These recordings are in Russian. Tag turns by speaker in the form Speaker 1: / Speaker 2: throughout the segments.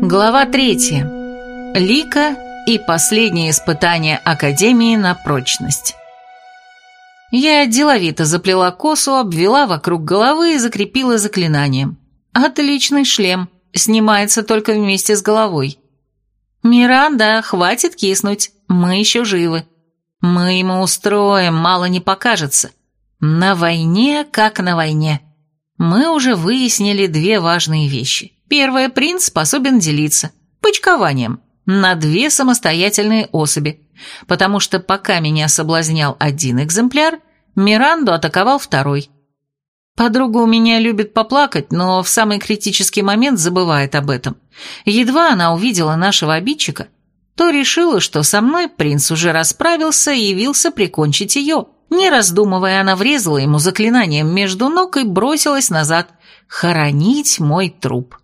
Speaker 1: Глава третья. Лика и последнее испытание Академии на прочность. Я деловито заплела косу, обвела вокруг головы и закрепила заклинанием. Отличный шлем, снимается только вместе с головой. «Миранда, хватит киснуть, мы еще живы. Мы ему устроим, мало не покажется. На войне, как на войне. Мы уже выяснили две важные вещи. Первое, принц способен делиться. Почкованием. На две самостоятельные особи. Потому что пока меня соблазнял один экземпляр, Миранду атаковал второй. Подруга у меня любит поплакать, но в самый критический момент забывает об этом. Едва она увидела нашего обидчика, то решила, что со мной принц уже расправился и явился прикончить ее. Не раздумывая, она врезала ему заклинанием между ног и бросилась назад хоронить мой труп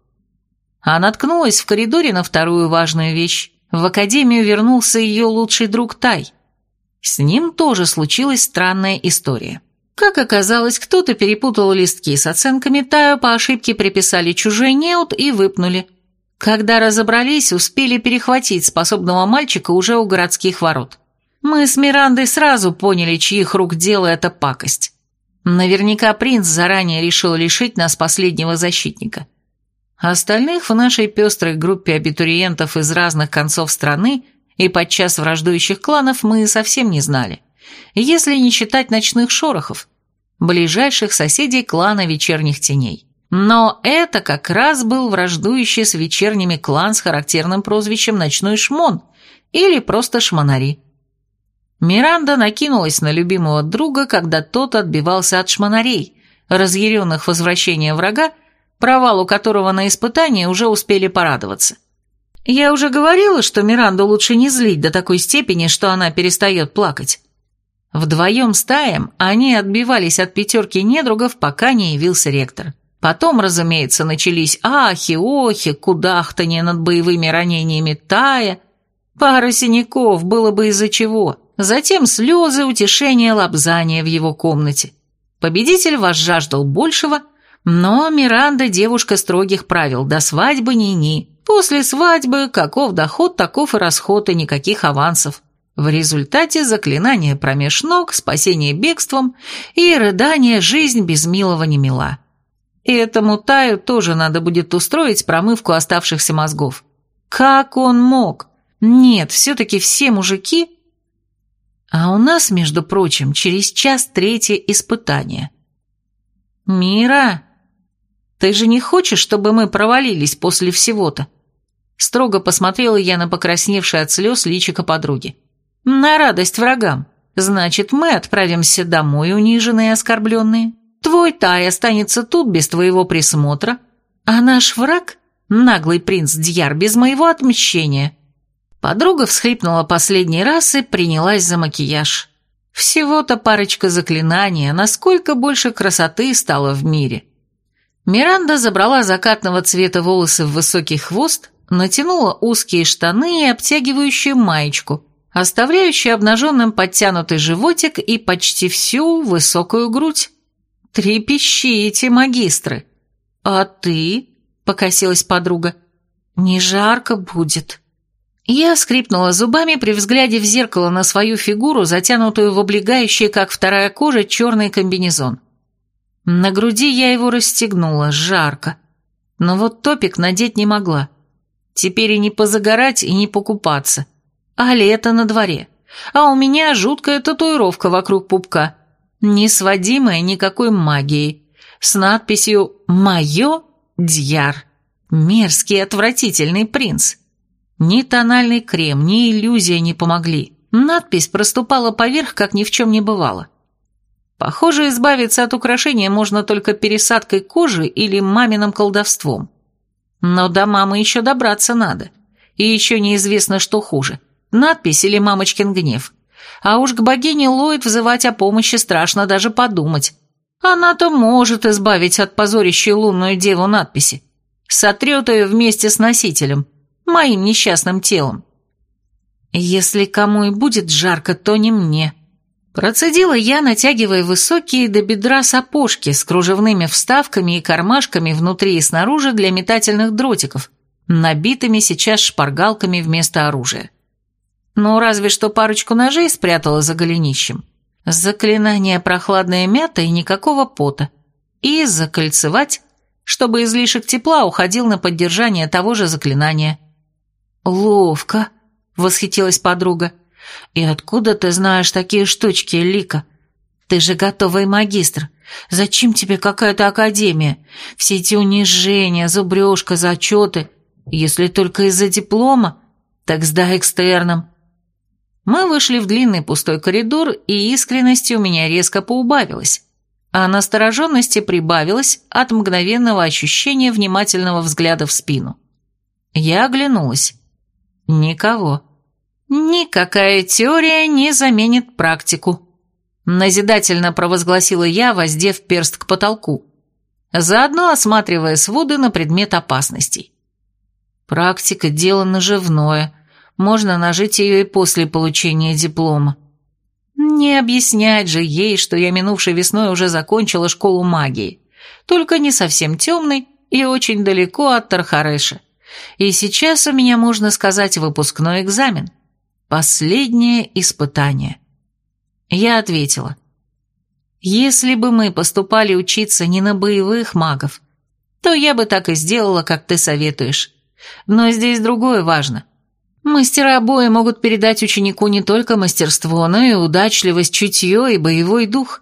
Speaker 1: а наткнулась в коридоре на вторую важную вещь. В академию вернулся ее лучший друг Тай. С ним тоже случилась странная история. Как оказалось, кто-то перепутал листки с оценками Таю, по ошибке приписали чужой неуд и выпнули. Когда разобрались, успели перехватить способного мальчика уже у городских ворот. Мы с Мирандой сразу поняли, чьих рук дело эта пакость. Наверняка принц заранее решил лишить нас последнего защитника. Остальных в нашей пестрой группе абитуриентов из разных концов страны и подчас враждующих кланов мы совсем не знали, если не считать ночных шорохов, ближайших соседей клана вечерних теней. Но это как раз был враждующий с вечерними клан с характерным прозвищем «Ночной шмон» или просто «Шмонари». Миранда накинулась на любимого друга, когда тот отбивался от шмонарей, разъяренных возвращения врага провалу которого на испытании уже успели порадоваться. Я уже говорила, что Миранду лучше не злить до такой степени, что она перестает плакать. Вдвоем стаем они отбивались от пятерки недругов, пока не явился ректор. Потом, разумеется, начались ахи, охи, кудахтанье над боевыми ранениями Тая. Пара синяков было бы из-за чего. Затем слезы, утешение, лапзание в его комнате. Победитель возжаждал большего – но Миранда девушка строгих правил, до свадьбы ни-ни. После свадьбы каков доход, таков и расход, и никаких авансов. В результате заклинание промеж ног, спасение бегством и рыдание «жизнь без милого не мила». И этому Таю тоже надо будет устроить промывку оставшихся мозгов. Как он мог? Нет, все-таки все мужики... А у нас, между прочим, через час третье испытание. «Мира!» Ты же не хочешь, чтобы мы провалились после всего-то?» Строго посмотрела я на покрасневшее от слез личико подруги. «На радость врагам. Значит, мы отправимся домой, униженные и оскорбленные. Твой Тай останется тут без твоего присмотра, а наш враг, наглый принц Дьяр, без моего отмщения». Подруга всхлипнула последний раз и принялась за макияж. Всего-то парочка заклинаний, а насколько больше красоты стало в мире. Миранда забрала закатного цвета волосы в высокий хвост, натянула узкие штаны и обтягивающую маечку, оставляющую обнаженным подтянутый животик и почти всю высокую грудь. «Трепещите, магистры!» «А ты?» — покосилась подруга. «Не жарко будет». Я скрипнула зубами при взгляде в зеркало на свою фигуру, затянутую в облегающий, как вторая кожа, черный комбинезон. На груди я его расстегнула, жарко. Но вот топик надеть не могла. Теперь и не позагорать, и не покупаться. А лето на дворе. А у меня жуткая татуировка вокруг пупка. Не сводимая никакой магией. С надписью «Мое Дьяр». Мерзкий отвратительный принц. Ни тональный крем, ни иллюзия не помогли. Надпись проступала поверх, как ни в чем не бывало. Похоже, избавиться от украшения можно только пересадкой кожи или маминым колдовством. Но до мамы еще добраться надо. И еще неизвестно, что хуже – надпись или мамочкин гнев. А уж к богине Ллойд взывать о помощи страшно даже подумать. Она-то может избавить от позорящей лунную деву надписи. Сотрет ее вместе с носителем, моим несчастным телом. Если кому и будет жарко, то не мне. Процедила я, натягивая высокие до бедра сапожки с кружевными вставками и кармашками внутри и снаружи для метательных дротиков, набитыми сейчас шпаргалками вместо оружия. Ну, разве что парочку ножей спрятала за голенищем. Заклинание «Прохладная мята» и никакого пота. И закольцевать, чтобы излишек тепла уходил на поддержание того же заклинания. «Ловко», — восхитилась подруга. «И откуда ты знаешь такие штучки, Лика? Ты же готовый магистр. Зачем тебе какая-то академия? Все эти унижения, зубрежка, зачеты. Если только из-за диплома, так сдай экстерном». Мы вышли в длинный пустой коридор, и искренности у меня резко поубавилась, а настороженности прибавилось от мгновенного ощущения внимательного взгляда в спину. Я оглянулась. Никого. «Никакая теория не заменит практику», — назидательно провозгласила я, воздев перст к потолку, заодно осматривая своды на предмет опасностей. «Практика — дело наживное, можно нажить ее и после получения диплома. Не объяснять же ей, что я минувшей весной уже закончила школу магии, только не совсем темной и очень далеко от Тархареша. И сейчас у меня, можно сказать, выпускной экзамен — Последнее испытание. Я ответила. Если бы мы поступали учиться не на боевых магов, то я бы так и сделала, как ты советуешь. Но здесь другое важно. Мастера обои могут передать ученику не только мастерство, но и удачливость, чутье и боевой дух.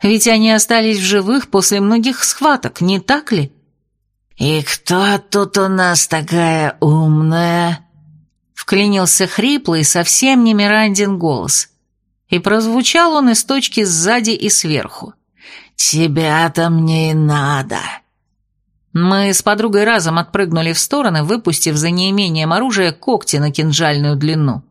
Speaker 1: Ведь они остались в живых после многих схваток, не так ли?
Speaker 2: «И кто тут у нас такая умная?»
Speaker 1: Вклинился хриплый, совсем не Мирандин голос. И прозвучал он из точки сзади и сверху.
Speaker 2: «Тебя-то мне и надо!»
Speaker 1: Мы с подругой разом отпрыгнули в стороны, выпустив за неимением оружия когти на кинжальную длину.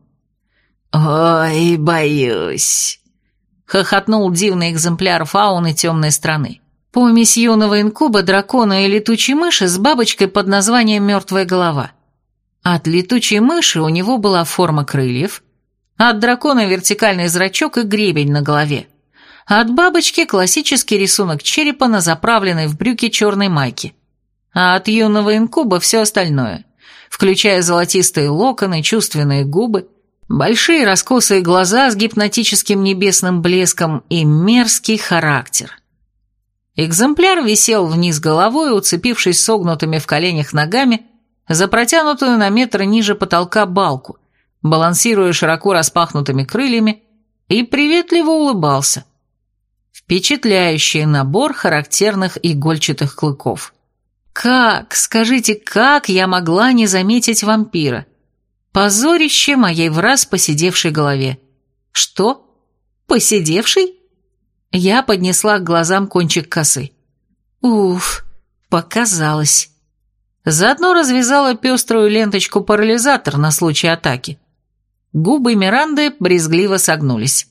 Speaker 2: «Ой, боюсь!»
Speaker 1: — хохотнул дивный экземпляр фауны темной страны. Помесь юного инкуба, дракона и летучей мыши с бабочкой под названием «Мертвая голова». От летучей мыши у него была форма крыльев, от дракона вертикальный зрачок и гребень на голове, от бабочки классический рисунок черепа на заправленной в брюки черной майке, а от юного инкуба все остальное, включая золотистые локоны, чувственные губы, большие раскосые глаза с гипнотическим небесным блеском и мерзкий характер. Экземпляр висел вниз головой, уцепившись согнутыми в коленях ногами, за протянутую на метр ниже потолка балку, балансируя широко распахнутыми крыльями, и приветливо улыбался. Впечатляющий набор характерных игольчатых клыков. Как, скажите, как я могла не заметить вампира? Позорище моей враз посидевшей голове. Что? Посидевший? Я поднесла к глазам кончик косы. Уф, показалось. Заодно развязала пеструю ленточку-парализатор на случай атаки. Губы Миранды брезгливо согнулись.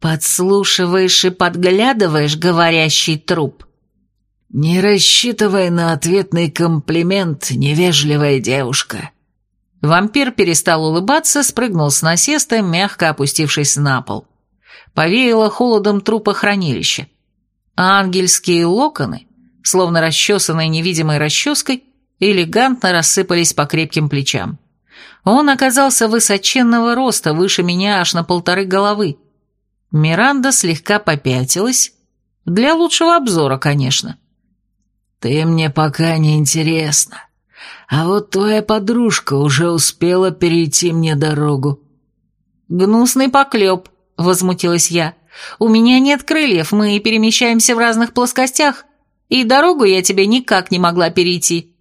Speaker 1: «Подслушиваешь и подглядываешь, говорящий труп?»
Speaker 2: «Не рассчитывай на ответный комплимент, невежливая девушка».
Speaker 1: Вампир перестал улыбаться, спрыгнул с насеста, мягко опустившись на пол. Повеяло холодом трупа хранилища. Ангельские локоны словно расчесанной невидимой расческой, элегантно рассыпались по крепким плечам. Он оказался высоченного роста, выше меня аж на полторы головы. Миранда слегка попятилась. Для лучшего обзора, конечно.
Speaker 2: «Ты мне пока не интересна. А вот твоя подружка уже успела перейти мне дорогу».
Speaker 1: «Гнусный поклеп», — возмутилась я. «У меня нет крыльев, мы перемещаемся в разных плоскостях и дорогу я тебе никак не могла перейти».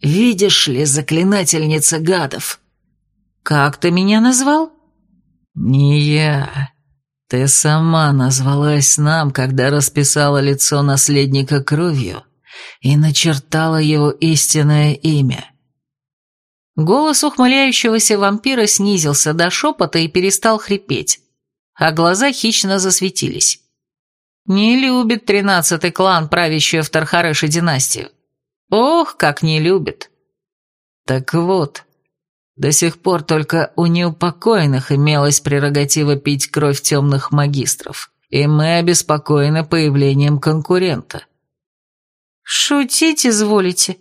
Speaker 2: «Видишь ли, заклинательница гадов?»
Speaker 1: «Как ты меня назвал?»
Speaker 2: «Не я. Ты сама назвалась нам, когда расписала лицо наследника кровью и начертала его истинное имя».
Speaker 1: Голос ухмыляющегося вампира снизился до шепота и перестал хрипеть, а глаза хищно засветились. Не любит тринадцатый клан, правящую в Тархареше династию. Ох, как не любит. Так вот,
Speaker 2: До сих пор только у неупокоенных имелась прерогатива пить кровь темных магистров, и мы обеспокоены появлением конкурента».
Speaker 1: «Шутить изволите?»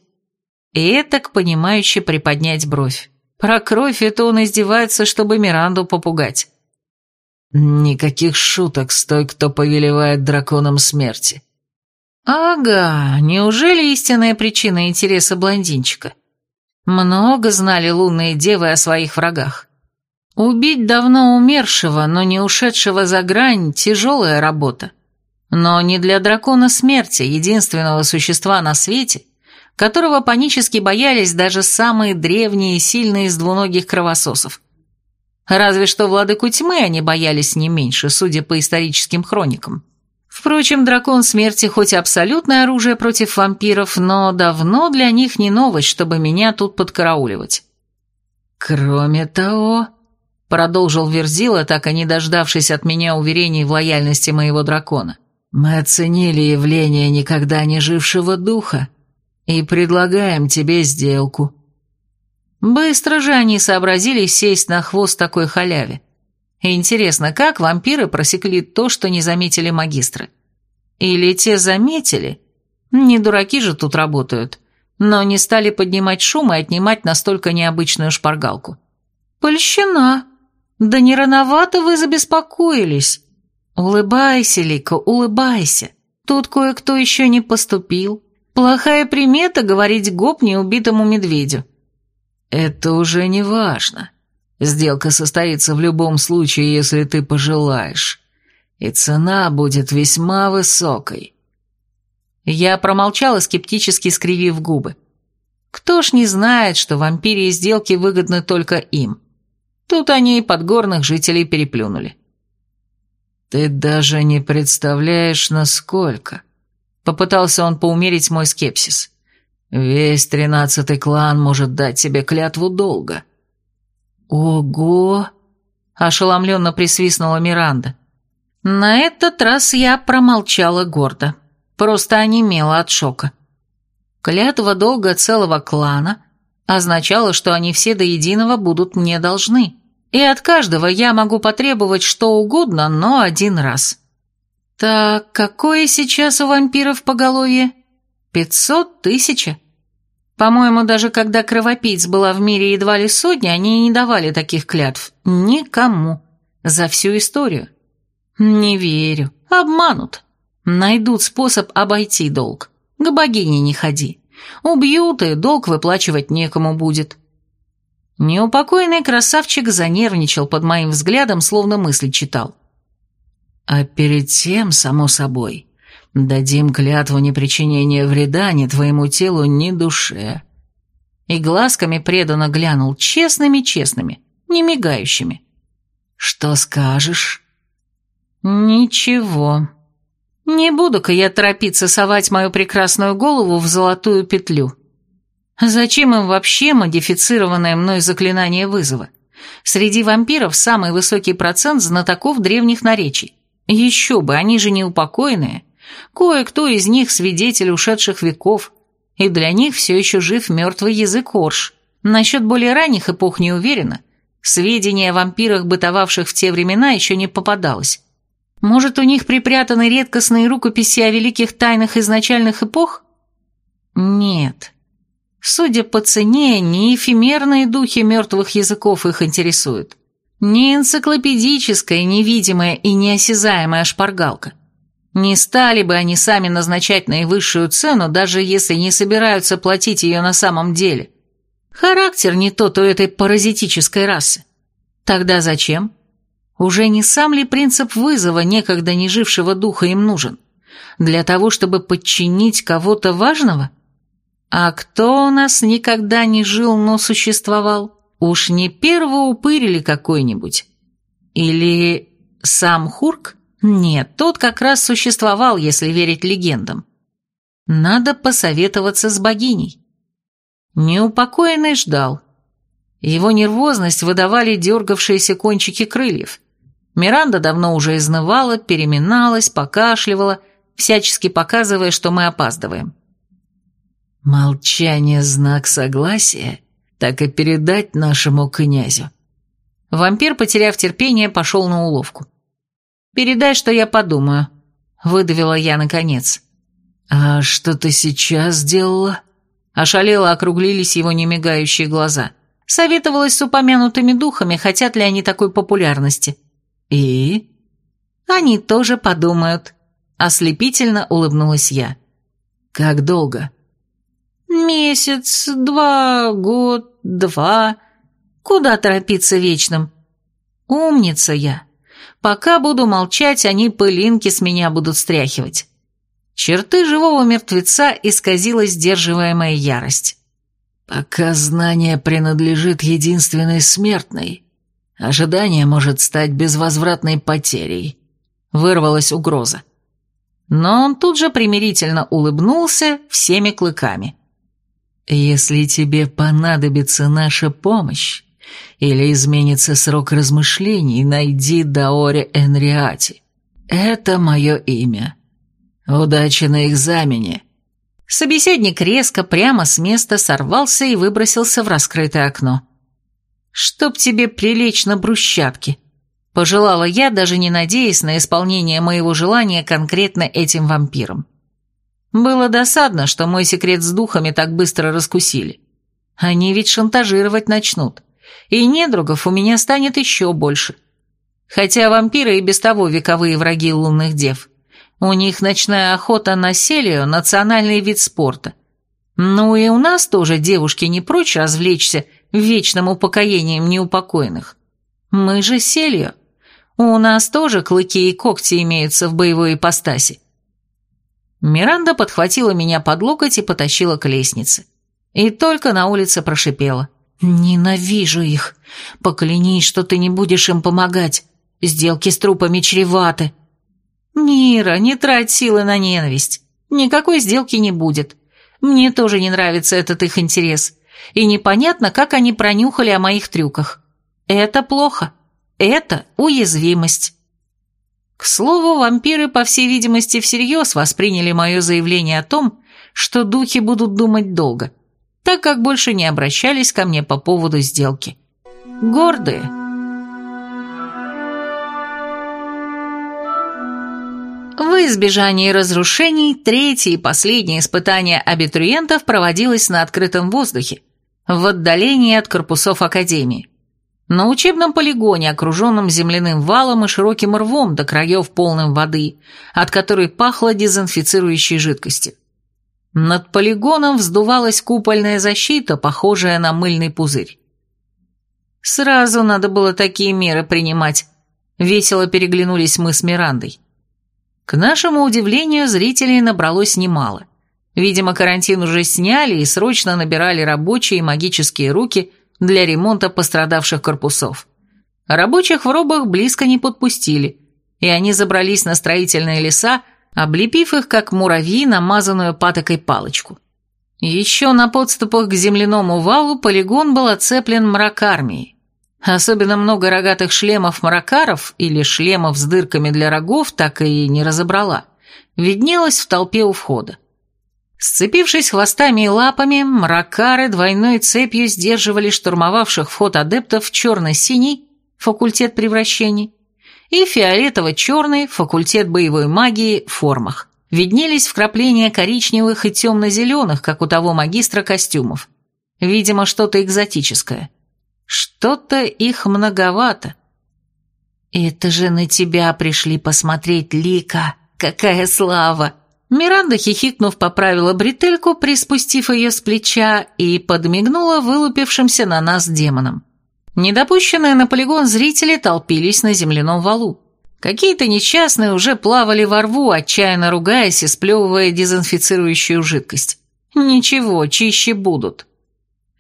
Speaker 1: И это к понимающе приподнять бровь. Про кровь это он издевается, чтобы Миранду попугать.
Speaker 2: Никаких шуток с той, кто повелевает драконом смерти.
Speaker 1: Ага, неужели истинная причина интереса блондинчика? Много знали лунные девы о своих врагах. Убить давно умершего, но не ушедшего за грань, тяжелая работа. Но не для дракона смерти, единственного существа на свете, которого панически боялись даже самые древние и сильные из двуногих кровососов. Разве что владыку тьмы они боялись не меньше, судя по историческим хроникам. Впрочем, дракон смерти хоть и абсолютное оружие против вампиров, но давно для них не новость, чтобы меня тут подкарауливать.
Speaker 2: «Кроме того», — продолжил Верзила, так и не дождавшись от меня уверений в лояльности моего дракона, «мы оценили явление никогда не жившего духа и предлагаем тебе сделку».
Speaker 1: Быстро же они сообразили сесть на хвост такой халяве. Интересно, как вампиры просекли то, что не заметили магистры? Или те заметили? Не дураки же тут работают, но не стали поднимать шум и отнимать настолько необычную шпаргалку. Польщена. Да не рановато вы забеспокоились. Улыбайся, Лика, улыбайся. Тут кое-кто еще не поступил. Плохая примета говорить гоп неубитому медведю.
Speaker 2: «Это уже не важно. Сделка состоится в любом случае, если ты пожелаешь. И цена будет весьма высокой».
Speaker 1: Я промолчала, скептически скривив губы. Кто ж не знает, что вампирии сделки выгодны только им. Тут они и подгорных жителей переплюнули.
Speaker 2: «Ты даже не представляешь, насколько...» Попытался он поумерить мой скепсис. Весь тринадцатый клан может дать тебе клятву долга».
Speaker 1: «Ого!» – ошеломленно присвистнула Миранда. На этот раз я промолчала гордо, просто онемела от шока. Клятва долга целого клана означала, что они все до единого будут мне должны, и от каждого я могу потребовать что угодно, но один раз. Так, какое сейчас у вампиров поголовье? Пятьсот тысяч? По-моему, даже когда кровопийц была в мире едва ли сотни, они не давали таких клятв. Никому. За всю историю. Не верю. Обманут. Найдут способ обойти долг. К богине не ходи. Убьют, и долг выплачивать некому будет. Неупокоенный красавчик занервничал под моим взглядом, словно мысли читал.
Speaker 2: А перед тем, само собой, Дадим клятву непричинения вреда ни твоему телу, ни душе».
Speaker 1: И глазками преданно глянул честными-честными, не мигающими.
Speaker 2: «Что скажешь?»
Speaker 1: «Ничего. Не буду-ка я торопиться совать мою прекрасную голову в золотую петлю. Зачем им вообще модифицированное мной заклинание вызова? Среди вампиров самый высокий процент знатоков древних наречий. Еще бы, они же неупокоенные. Кое-кто из них свидетель ушедших веков, и для них все еще жив мертвый язык Орш. Насчет более ранних эпох не уверена. Сведения о вампирах, бытовавших в те времена, еще не попадалось. Может, у них припрятаны редкостные рукописи о великих тайнах изначальных эпох? Нет. Судя по цене, не эфемерные духи мертвых языков их интересуют. Не энциклопедическая, невидимая и неосязаемая шпаргалка. Не стали бы они сами назначать наивысшую цену, даже если не собираются платить ее на самом деле. Характер не тот у этой паразитической расы. Тогда зачем? Уже не сам ли принцип вызова некогда не жившего духа им нужен? Для того, чтобы подчинить кого-то важного? А кто у нас никогда не жил, но существовал? Уж не первоупырь какой-нибудь? Или сам Хурк? Нет, тот как раз существовал, если верить легендам. Надо посоветоваться с богиней. Неупокоенный ждал. Его нервозность выдавали дергавшиеся кончики крыльев. Миранда давно уже изнывала, переминалась, покашливала, всячески показывая, что мы опаздываем.
Speaker 2: «Молчание — знак согласия так и передать нашему князю».
Speaker 1: Вампир, потеряв терпение, пошел на уловку. «Передай, что я подумаю», — выдавила я наконец.
Speaker 2: «А что ты сейчас сделала?»
Speaker 1: Ошалело округлились его немигающие глаза. Советовалась с упомянутыми духами, хотят ли они такой популярности.
Speaker 2: «И?»
Speaker 1: «Они тоже подумают», — ослепительно улыбнулась я.
Speaker 2: «Как долго?»
Speaker 1: «Месяц, два, год, два. Куда торопиться вечным?» «Умница я. Пока буду молчать, они пылинки с меня будут стряхивать». Черты живого мертвеца исказила сдерживаемая ярость.
Speaker 2: «Пока знание принадлежит единственной смертной, ожидание может стать безвозвратной потерей», — вырвалась угроза.
Speaker 1: Но он тут же примирительно улыбнулся всеми клыками.
Speaker 2: «Если тебе понадобится наша помощь или изменится срок размышлений, найди Даори Энриати. Это мое имя. Удачи на экзамене».
Speaker 1: Собеседник резко прямо с места сорвался и выбросился в раскрытое окно. «Чтоб тебе прилечь на брусчатке», — пожелала я, даже не надеясь на исполнение моего желания конкретно этим вампиром. Было досадно, что мой секрет с духами так быстро раскусили. Они ведь шантажировать начнут, и недругов у меня станет еще больше. Хотя вампиры и без того вековые враги лунных дев. У них ночная охота на селию – национальный вид спорта. Ну и у нас тоже девушки не прочь развлечься вечным упокоением неупокоенных. Мы же селью. У нас тоже клыки и когти имеются в боевой ипостаси. Миранда подхватила меня под локоть и потащила к лестнице. И только на улице прошипела. «Ненавижу их. Поклянись, что ты не будешь им помогать. Сделки с трупами чреваты». «Мира, не трать силы на ненависть. Никакой сделки не будет. Мне тоже не нравится этот их интерес. И непонятно, как они пронюхали о моих трюках. Это плохо. Это уязвимость». К слову, вампиры, по всей видимости, всерьез восприняли мое заявление о том, что духи будут думать долго, так как больше не обращались ко мне по поводу сделки. Гордые. В избежании разрушений третье и последнее испытание абитуриентов проводилось на открытом воздухе, в отдалении от корпусов Академии. На учебном полигоне, окруженном земляным валом и широким рвом до краев полным воды, от которой пахло дезинфицирующей жидкостью. Над полигоном вздувалась купольная защита, похожая на мыльный пузырь. Сразу надо было такие меры принимать. Весело переглянулись мы с Мирандой. К нашему удивлению, зрителей набралось немало. Видимо, карантин уже сняли и срочно набирали рабочие и магические руки – для ремонта пострадавших корпусов. Рабочих в робах близко не подпустили, и они забрались на строительные леса, облепив их, как муравьи, намазанную патокой палочку. Еще на подступах к земляному валу полигон был оцеплен мракармией. Особенно много рогатых шлемов мракаров или шлемов с дырками для рогов так и не разобрала. Виднелось в толпе у входа. Сцепившись хвостами и лапами, мракары двойной цепью сдерживали штурмовавших вход адептов в черно-синий, факультет превращений, и фиолетово-черный, факультет боевой магии, формах. Виднелись вкрапления коричневых и темно-зеленых, как у того магистра костюмов. Видимо, что-то экзотическое. Что-то их многовато. «Это же на тебя пришли посмотреть, Лика! Какая слава!» Миранда, хихикнув, поправила бретельку, приспустив ее с плеча, и подмигнула вылупившимся на нас демонам. Недопущенные на полигон зрители толпились на земляном валу. Какие-то несчастные уже плавали во рву, отчаянно ругаясь и сплевывая дезинфицирующую жидкость. Ничего, чище будут.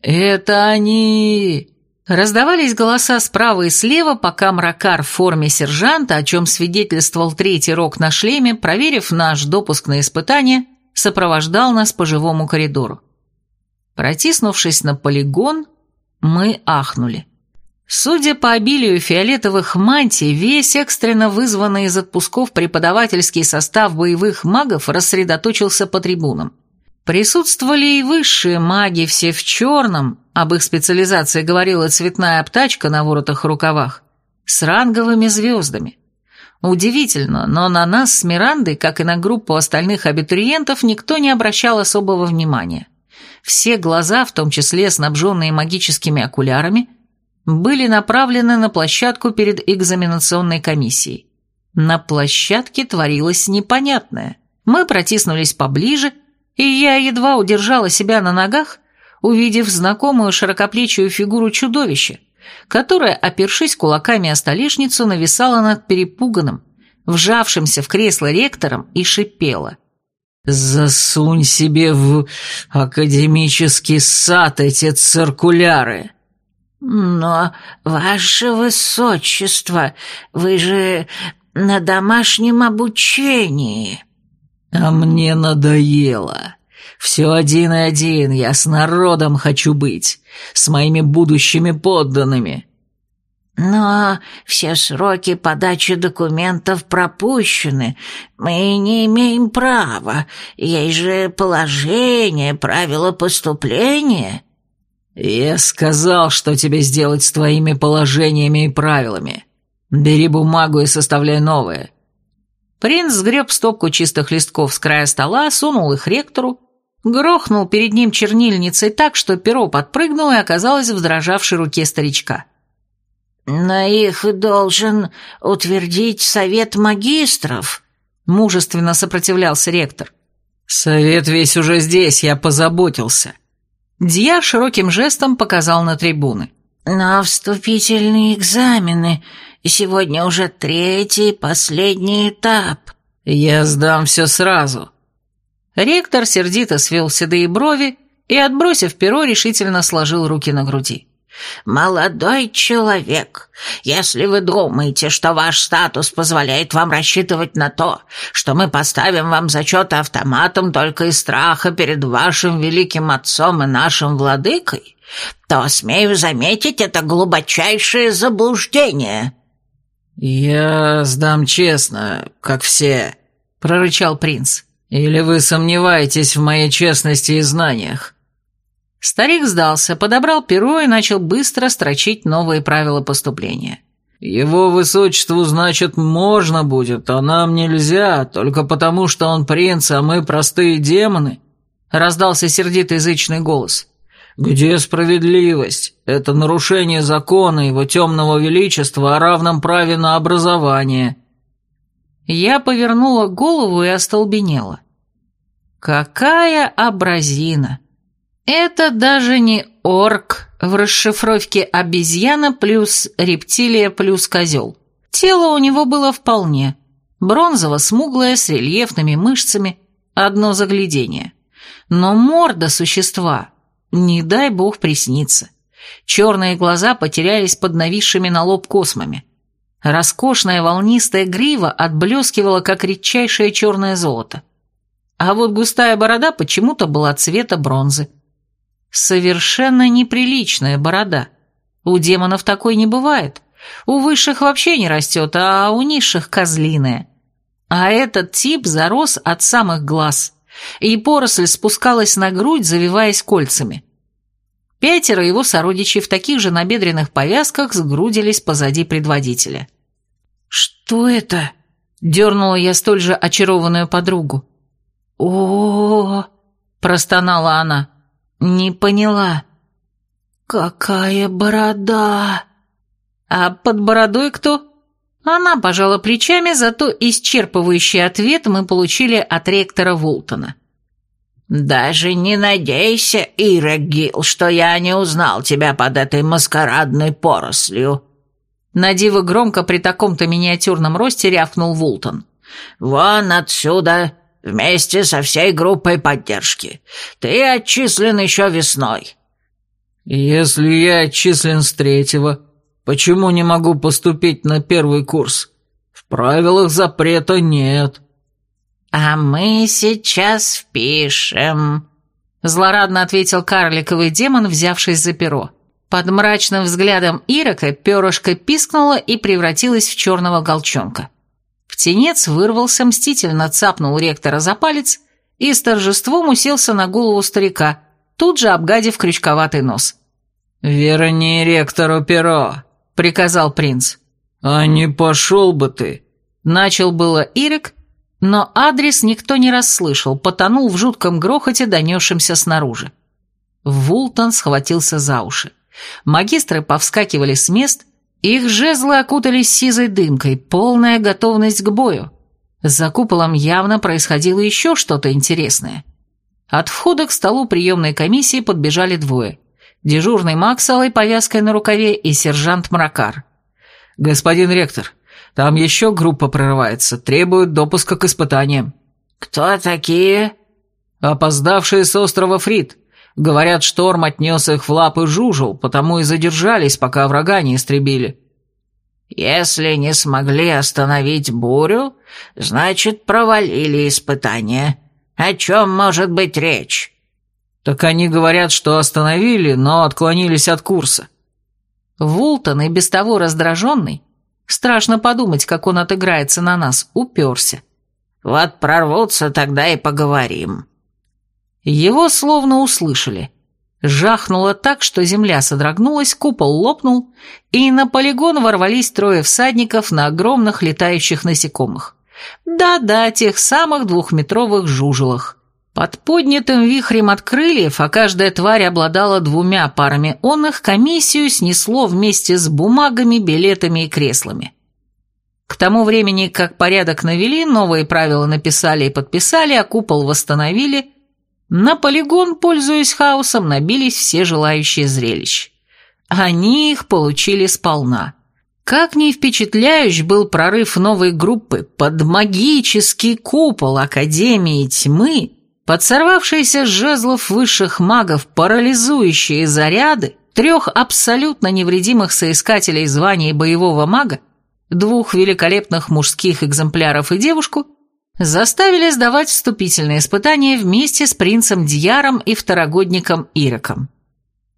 Speaker 2: «Это они!»
Speaker 1: Раздавались голоса справа и слева, пока мракар в форме сержанта, о чем свидетельствовал третий рог на шлеме, проверив наш допуск на испытание, сопровождал нас по живому коридору. Протиснувшись на полигон, мы ахнули. Судя по обилию фиолетовых мантий, весь экстренно вызванный из отпусков преподавательский состав боевых магов рассредоточился по трибунам. Присутствовали и высшие маги, все в черном, об их специализации говорила цветная обтачка на воротах-рукавах, с ранговыми звездами. Удивительно, но на нас с Мирандой, как и на группу остальных абитуриентов, никто не обращал особого внимания. Все глаза, в том числе снабженные магическими окулярами, были направлены на площадку перед экзаменационной комиссией. На площадке творилось непонятное. Мы протиснулись поближе, и я едва удержала себя на ногах, увидев знакомую широкоплечую фигуру чудовища, которая, опершись кулаками о столешницу, нависала над перепуганным, вжавшимся в кресло ректором и шипела. «Засунь себе в академический сад эти циркуляры!»
Speaker 2: «Но, ваше высочество, вы же на домашнем обучении!»
Speaker 1: «А мне надоело!» Все один и один, я с народом хочу быть, с моими будущими подданными».
Speaker 2: «Но все сроки подачи документов пропущены. Мы не имеем права. Есть же положение, правила поступления».
Speaker 1: «Я сказал, что тебе сделать с твоими положениями и правилами. Бери бумагу и составляй новые». Принц сгреб стопку чистых листков с края стола, сунул их ректору, Грохнул перед ним чернильницей так, что перо подпрыгнуло и оказалось в дрожавшей руке старичка.
Speaker 2: «На их должен утвердить совет магистров», — мужественно сопротивлялся ректор.
Speaker 1: «Совет весь уже здесь, я позаботился». Дья широким жестом показал на трибуны.
Speaker 2: «Но вступительные экзамены, сегодня уже третий, последний этап».
Speaker 1: «Я сдам все сразу»,
Speaker 2: Ректор сердито свел седые брови и, отбросив перо, решительно сложил руки на груди. «Молодой человек, если вы думаете, что ваш статус позволяет вам рассчитывать на то, что мы поставим вам зачеты автоматом только из страха перед вашим великим отцом и нашим владыкой, то, смею заметить, это глубочайшее заблуждение».
Speaker 1: «Я сдам честно, как все», — прорычал принц. Или вы сомневаетесь в моей честности и знаниях?»
Speaker 2: Старик сдался, подобрал перо и начал быстро строчить новые правила поступления.
Speaker 1: «Его высочеству, значит, можно будет, а нам нельзя, только потому, что он принц, а мы простые демоны?» Раздался сердитый язычный голос. «Где справедливость? Это нарушение закона его темного величества о равном праве на образование».
Speaker 2: Я повернула голову и остолбенела. Какая образина! Это даже не орк в расшифровке обезьяна плюс рептилия плюс козел. Тело у него было вполне. Бронзово-смуглое, с рельефными мышцами, одно заглядение. Но морда существа, не дай бог приснится. Черные глаза потерялись под нависшими на лоб космами. Роскошная волнистая грива отблескивала, как редчайшее черное золото. А вот густая борода почему-то была цвета бронзы. Совершенно неприличная борода. У демонов такой не бывает. У высших вообще не растет, а у низших козлиная. А этот тип зарос от самых глаз, и поросль спускалась на грудь, завиваясь кольцами. Пятеро его сородичей в таких же набедренных повязках сгрудились позади предводителя. «Что это?» — дернула я столь же очарованную подругу. о, -о, -о простонала она. «Не поняла». «Какая борода!» «А под бородой кто?» Она пожала плечами, зато исчерпывающий ответ мы получили от ректора Вултона. «Даже не надейся, Ирагил, что я не узнал тебя под этой маскарадной порослью», Надиво громко при таком-то миниатюрном росте рявкнул Вултон. «Вон отсюда, вместе со всей группой поддержки. Ты отчислен еще весной».
Speaker 1: «Если я отчислен с третьего, почему не могу поступить на первый курс? В правилах запрета нет».
Speaker 2: «А мы сейчас впишем», — злорадно ответил карликовый демон, взявшись за перо. Под мрачным взглядом Ирока перышко пискнуло и превратилось в черного голчонка. Птенец вырвался, мстительно цапнул ректора за палец
Speaker 1: и с торжеством уселся на голову старика, тут же обгадив крючковатый нос.
Speaker 2: «Верни ректору перо», — приказал принц. «А не пошел бы ты», —
Speaker 1: начал было Ирик, но адрес никто не расслышал, потонул в жутком грохоте, донесшемся снаружи. Вултон схватился за уши. Магистры повскакивали с мест, их жезлы окутались сизой дымкой, полная готовность к бою. За куполом явно происходило еще что-то интересное. От входа к столу приемной комиссии подбежали двое. Дежурный маг с алой повязкой на рукаве и сержант Мракар.
Speaker 2: «Господин ректор, там еще группа прорывается, требуют допуска к испытаниям».
Speaker 3: «Кто такие?»
Speaker 2: «Опоздавшие с острова Фрид. Говорят, шторм отнес их в лапы Жужел, потому и задержались, пока врага не истребили».
Speaker 3: «Если не смогли остановить бурю, значит, провалили испытание. О чем может быть речь?»
Speaker 2: «Так они говорят, что остановили, но отклонились от курса».
Speaker 1: Вултон, и без того раздраженный, страшно подумать, как он отыграется на нас, уперся.
Speaker 3: «Вот прорвутся, тогда и поговорим».
Speaker 1: Его словно услышали. Жахнуло так, что земля содрогнулась, купол лопнул, и на полигон ворвались трое всадников на огромных летающих насекомых. Да-да, тех самых двухметровых жужелах. Под поднятым вихрем от крыльев, а каждая тварь обладала двумя парами онных, комиссию снесло вместе с бумагами, билетами и креслами. К тому времени, как порядок навели, новые правила написали и подписали, а купол восстановили, на полигон, пользуясь хаосом, набились все желающие зрелищ. Они их получили сполна. Как ни впечатляющий был прорыв новой группы под магический купол Академии Тьмы, под сорвавшиеся с жезлов высших магов парализующие заряды трех абсолютно невредимых соискателей звания боевого мага, двух великолепных мужских экземпляров и девушку, заставили сдавать вступительные испытания вместе с принцем Дьяром и второгодником Ироком.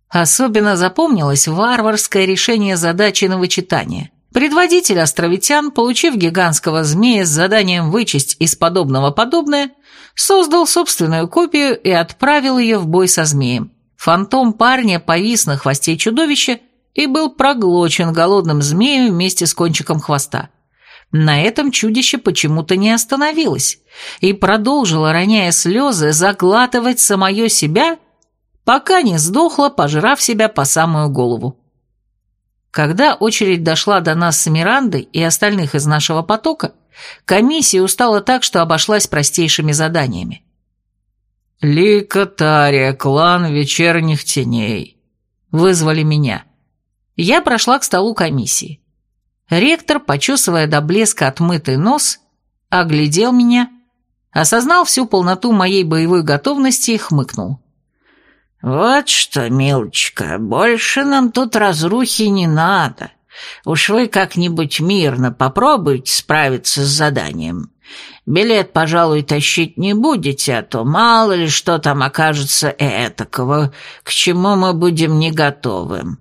Speaker 1: Особенно запомнилось варварское решение задачи на вычитание. Предводитель островитян, получив гигантского змея с заданием вычесть из подобного подобное, создал собственную копию и отправил ее в бой со змеем. Фантом парня повис на хвосте чудовища и был проглочен голодным змеем вместе с кончиком хвоста. На этом чудище почему-то не остановилось и продолжило, роняя слезы, заглатывать самое себя, пока не сдохло, пожрав себя по самую голову. Когда очередь дошла до нас с Мирандой и остальных из нашего потока, комиссия устала так, что обошлась простейшими заданиями.
Speaker 2: «Лика Тария, клан вечерних теней», — вызвали меня.
Speaker 1: Я прошла к столу комиссии. Ректор, почесывая до блеска отмытый нос, оглядел меня, осознал всю полноту моей боевой готовности и хмыкнул.
Speaker 3: «Вот что, милочка, больше нам тут разрухи не надо. Уж вы как-нибудь мирно попробуйте справиться с заданием. Билет, пожалуй, тащить не будете, а то мало ли что там окажется этакого, к чему мы будем не готовы».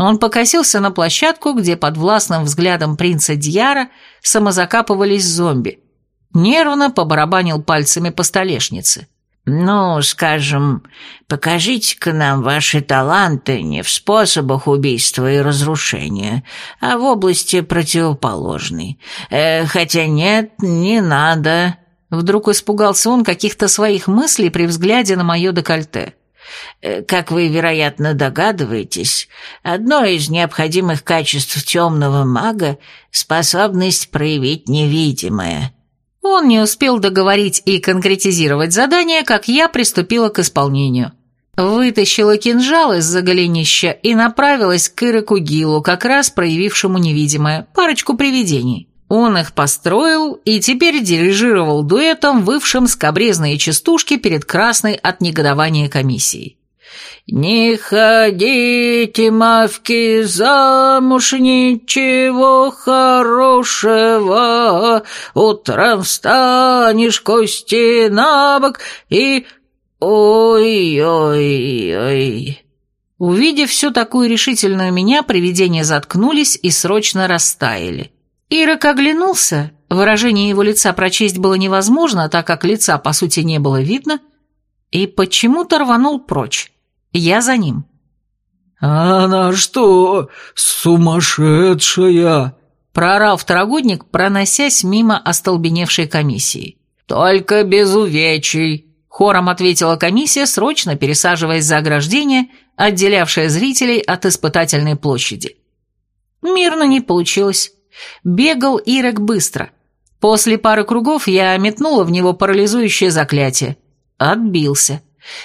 Speaker 1: Он покосился на площадку, где под властным взглядом принца Дьяра самозакапывались зомби. Нервно побарабанил пальцами по столешнице.
Speaker 3: «Ну, скажем, покажите-ка нам ваши таланты не в способах убийства и разрушения, а в области противоположной. Э, хотя нет, не надо».
Speaker 1: Вдруг испугался он каких-то своих мыслей при взгляде на мое декольте.
Speaker 3: Э, как вы, вероятно, догадываетесь, одно из необходимых качеств темного мага — способность проявить невидимое.
Speaker 1: Он не успел договорить и конкретизировать задание, как я приступила к исполнению. Вытащила кинжал из-за голенища и направилась к Ироку Гилу, как раз проявившему невидимое, парочку привидений. Он их построил и теперь дирижировал дуэтом, вывшим скобрезные частушки перед красной от негодования комиссией. «Не ходите, мавки, замуж ничего хорошего, утром встанешь кости на бок и... Ой-ой-ой...» Увидев всю такую решительную меня, привидения заткнулись и срочно растаяли. Ирок оглянулся, выражение его лица прочесть было невозможно, так как лица, по сути, не было видно, и почему-то рванул прочь. Я за ним.
Speaker 2: «Она что, сумасшедшая?»
Speaker 1: – проорал второгодник, проносясь мимо остолбеневшей комиссии.
Speaker 3: «Только без увечий», –
Speaker 1: хором ответила комиссия, срочно пересаживаясь за ограждение, отделявшее зрителей от испытательной площади. Мирно не получилось. Бегал Ирек быстро. После пары кругов я метнула в него парализующее заклятие. Отбился.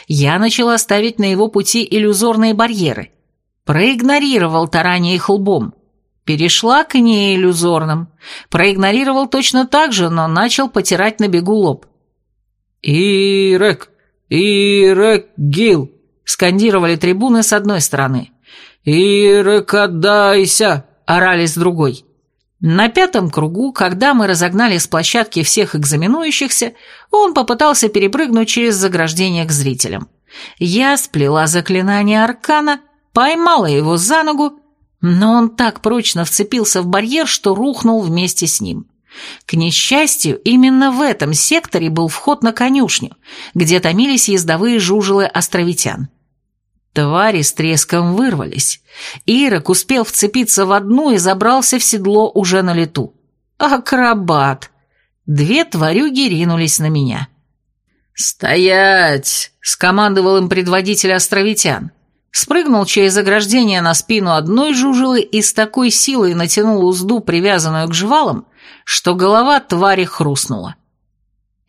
Speaker 1: Я начала ставить на его пути иллюзорные барьеры. Проигнорировал тарание их лбом. Перешла к ней иллюзорным. Проигнорировал точно так же, но начал потирать на бегу лоб.
Speaker 2: «Ирек! Ирек Гил!» — скандировали трибуны с одной стороны. «Ирек, отдайся!» — орали с другой.
Speaker 1: На пятом кругу, когда мы разогнали с площадки всех экзаменующихся, он попытался перепрыгнуть через заграждение к зрителям. Я сплела заклинание аркана, поймала его за ногу, но он так прочно вцепился в барьер, что рухнул вместе с ним. К несчастью, именно в этом секторе был вход на конюшню, где томились ездовые жужелы островитян. Твари с треском вырвались. Ирок успел вцепиться в одну и забрался в седло уже на лету. Акробат! Две тварюги ринулись на меня.
Speaker 2: «Стоять!» — скомандовал им предводитель островитян спрыгнул через ограждение на спину одной жужелы и с такой силой натянул узду, привязанную к жвалам, что голова твари хрустнула.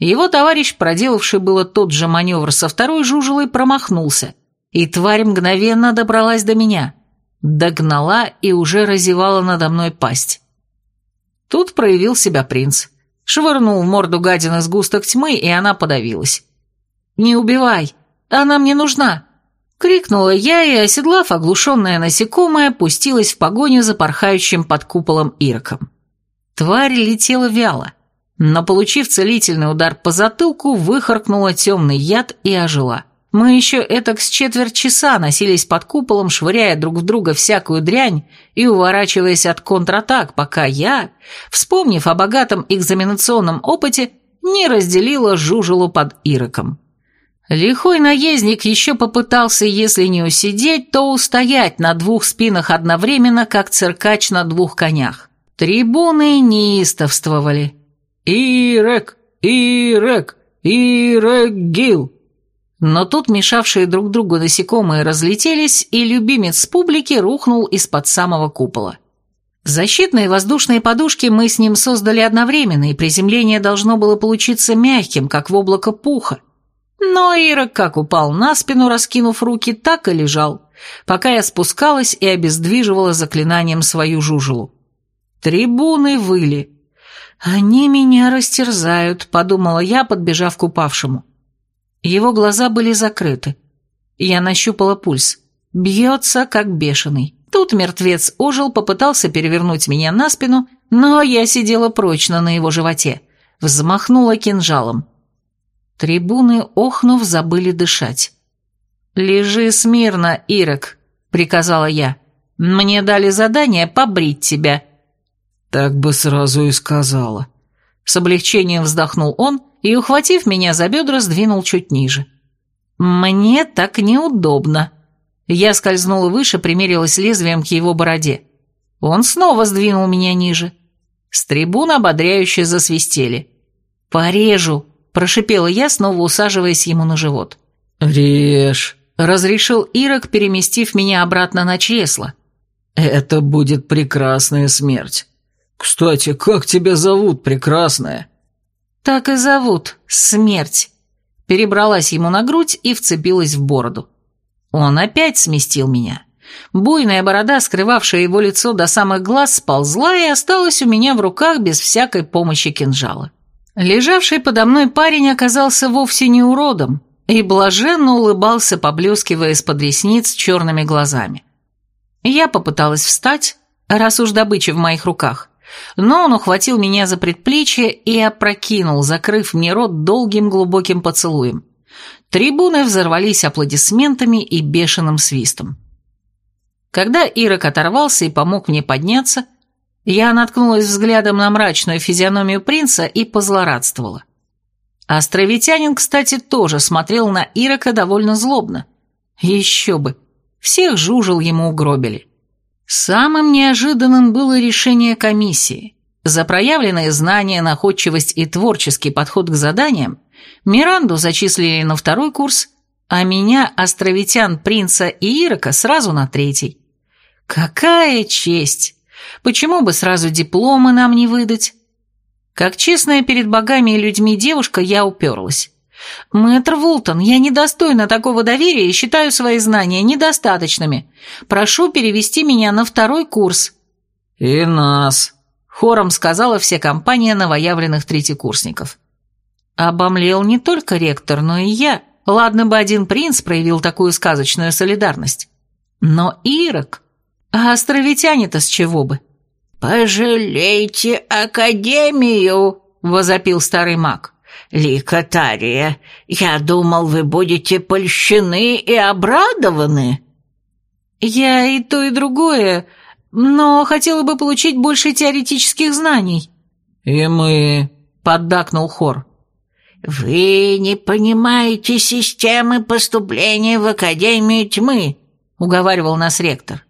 Speaker 2: Его товарищ, проделавший было тот же маневр со второй жужелой, промахнулся, и тварь мгновенно добралась до меня, догнала и уже разевала надо мной пасть. Тут проявил себя принц. Швырнул в морду гадины сгусток тьмы, и она подавилась. «Не убивай! Она мне нужна!» Крикнула я и, оседлав оглушенное насекомое, пустилась в погоню за порхающим под куполом ирком. Тварь летела вяло, но, получив целительный удар по затылку, выхаркнула темный яд и ожила. Мы еще этак с четверть часа носились под куполом, швыряя друг в друга всякую дрянь и уворачиваясь от контратак, пока я, вспомнив о богатом экзаменационном опыте, не разделила жужелу под ироком. Лихой наездник еще попытался, если не усидеть, то устоять на двух спинах одновременно, как циркач на двух конях. Трибуны неистовствовали. «Ирек! Ирек! Ирек Гил!»
Speaker 1: Но тут мешавшие друг другу насекомые разлетелись, и любимец публики рухнул из-под самого купола. Защитные воздушные подушки мы с ним создали одновременно, и приземление должно было получиться мягким, как в облако пуха. Но Ира как упал на спину, раскинув руки, так и лежал, пока я спускалась и обездвиживала заклинанием свою жужелу. Трибуны выли. «Они меня растерзают», — подумала я, подбежав к упавшему. Его глаза были закрыты. Я нащупала пульс. Бьется, как бешеный. Тут мертвец ожил, попытался перевернуть меня на спину, но я сидела прочно на его животе. Взмахнула кинжалом. Трибуны, охнув, забыли дышать. «Лежи смирно, Ирок», — приказала я. «Мне дали задание побрить тебя».
Speaker 2: «Так бы сразу и сказала».
Speaker 1: С облегчением вздохнул он и, ухватив меня за бедра, сдвинул чуть ниже. «Мне так неудобно». Я скользнула выше, примерилась лезвием к его бороде. Он снова сдвинул меня ниже. С трибун ободряюще засвистели. «Порежу», Прошипела я, снова усаживаясь ему на живот.
Speaker 2: «Режь», —
Speaker 1: разрешил Ирок, переместив меня обратно на чресло.
Speaker 2: «Это будет прекрасная смерть. Кстати, как тебя зовут, прекрасная?»
Speaker 1: «Так и зовут. Смерть». Перебралась ему на грудь и вцепилась в бороду. Он опять сместил меня. Буйная борода, скрывавшая его лицо до самых глаз, сползла и осталась у меня в руках без всякой помощи кинжала. Лежавший подо мной парень оказался вовсе не уродом и блаженно улыбался, поблескивая из-под ресниц черными глазами. Я попыталась встать, раз уж добыча в моих руках, но он ухватил меня за предплечье и опрокинул, закрыв мне рот долгим глубоким поцелуем. Трибуны взорвались аплодисментами и бешеным свистом. Когда Ирок оторвался и помог мне подняться, Я наткнулась взглядом на мрачную физиономию принца и позлорадствовала. Островитянин, кстати, тоже смотрел на Ирока довольно злобно. Еще бы, всех жужел ему угробили. Самым неожиданным было решение комиссии. За проявленные знания, находчивость и творческий подход к заданиям Миранду зачислили на второй курс, а меня, островитян, принца и Ирока, сразу на третий. Какая честь! Почему бы сразу дипломы нам не выдать? Как честная перед богами и людьми девушка, я уперлась. «Мэтр Вултон, я недостойна такого доверия и считаю свои знания недостаточными. Прошу перевести меня на второй курс».
Speaker 2: «И нас», —
Speaker 1: хором сказала вся компания новоявленных третьекурсников. Обомлел не только ректор, но и я. Ладно бы один принц проявил такую сказочную солидарность. Но Ирок... А островитяне-то с чего бы?
Speaker 3: «Пожалейте Академию!» — возопил старый маг. «Ликотария, я думал, вы будете польщены и обрадованы».
Speaker 1: «Я и то, и другое, но хотела бы получить больше теоретических знаний».
Speaker 2: «И мы», —
Speaker 1: поддакнул хор.
Speaker 3: «Вы не понимаете системы поступления в Академию Тьмы», — уговаривал нас ректор.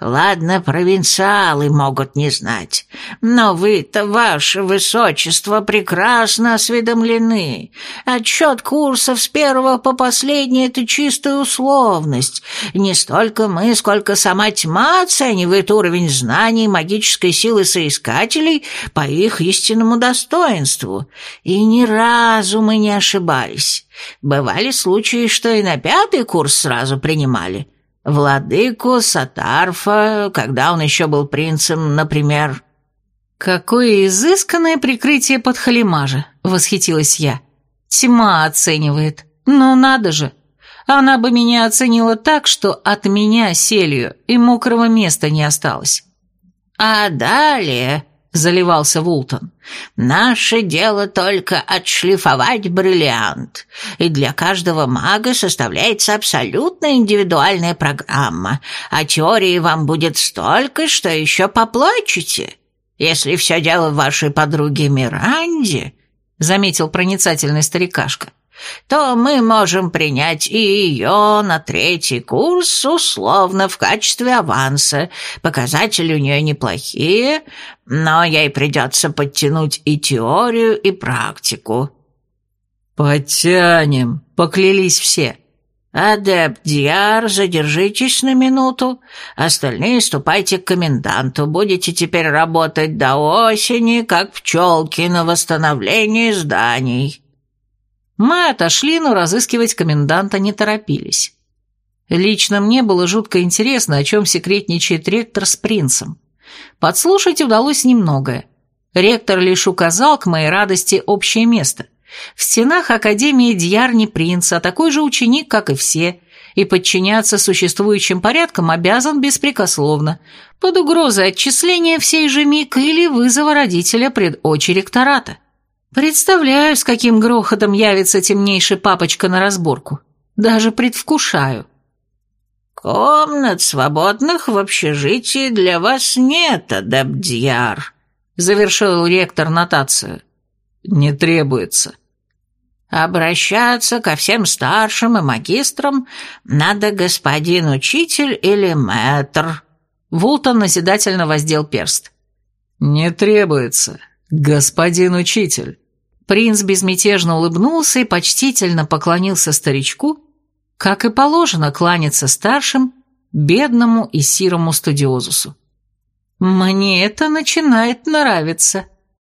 Speaker 3: Ладно, провинциалы могут не знать, но вы-то, ваше высочество, прекрасно осведомлены. Отчет курсов с первого по последний — это чистая условность. Не столько мы, сколько сама тьма оценивает уровень знаний магической силы соискателей по их истинному достоинству. И ни разу мы не ошибались. Бывали случаи, что и на пятый курс сразу принимали — Владыку Сатарфа, когда он еще был принцем, например».
Speaker 1: «Какое изысканное прикрытие под халимажа!» — восхитилась я. «Тьма оценивает. Ну надо же! Она бы меня оценила так, что от меня селью и мокрого места не осталось».
Speaker 3: «А далее...» — заливался Вултон. «Наше дело только отшлифовать бриллиант, и для каждого мага составляется абсолютно индивидуальная программа, а теории вам будет столько, что еще поплачете. Если все дело в вашей подруге Миранде», — заметил проницательный старикашка, то мы можем принять и ее на третий курс условно в качестве аванса. Показатели у нее неплохие, но ей придется подтянуть и теорию, и практику».
Speaker 2: «Потянем», — поклялись все.
Speaker 3: «Адепт Дьяр, задержитесь на минуту. Остальные ступайте к коменданту. Будете теперь работать до осени, как пчелки на восстановлении зданий».
Speaker 1: Мы отошли, но разыскивать коменданта не торопились. Лично мне было жутко интересно, о чем секретничает ректор с принцем. Подслушать удалось немногое. Ректор лишь указал к моей радости общее место. В стенах Академии Дьяр не принц, а такой же ученик, как и все, и подчиняться существующим порядкам обязан беспрекословно, под угрозой отчисления в сей же миг или вызова родителя пред очи ректората. Представляю, с каким грохотом явится темнейший папочка на разборку. Даже предвкушаю.
Speaker 3: «Комнат свободных в общежитии для вас нет, Адабдьяр», — завершил ректор нотацию.
Speaker 2: «Не требуется».
Speaker 3: «Обращаться ко всем старшим и магистрам надо господин учитель или мэтр».
Speaker 1: Вултон назидательно воздел перст.
Speaker 2: «Не требуется, господин учитель».
Speaker 1: Принц безмятежно улыбнулся и почтительно поклонился старичку, как и положено кланяться старшим, бедному и сирому студиозусу. «Мне это начинает нравиться»,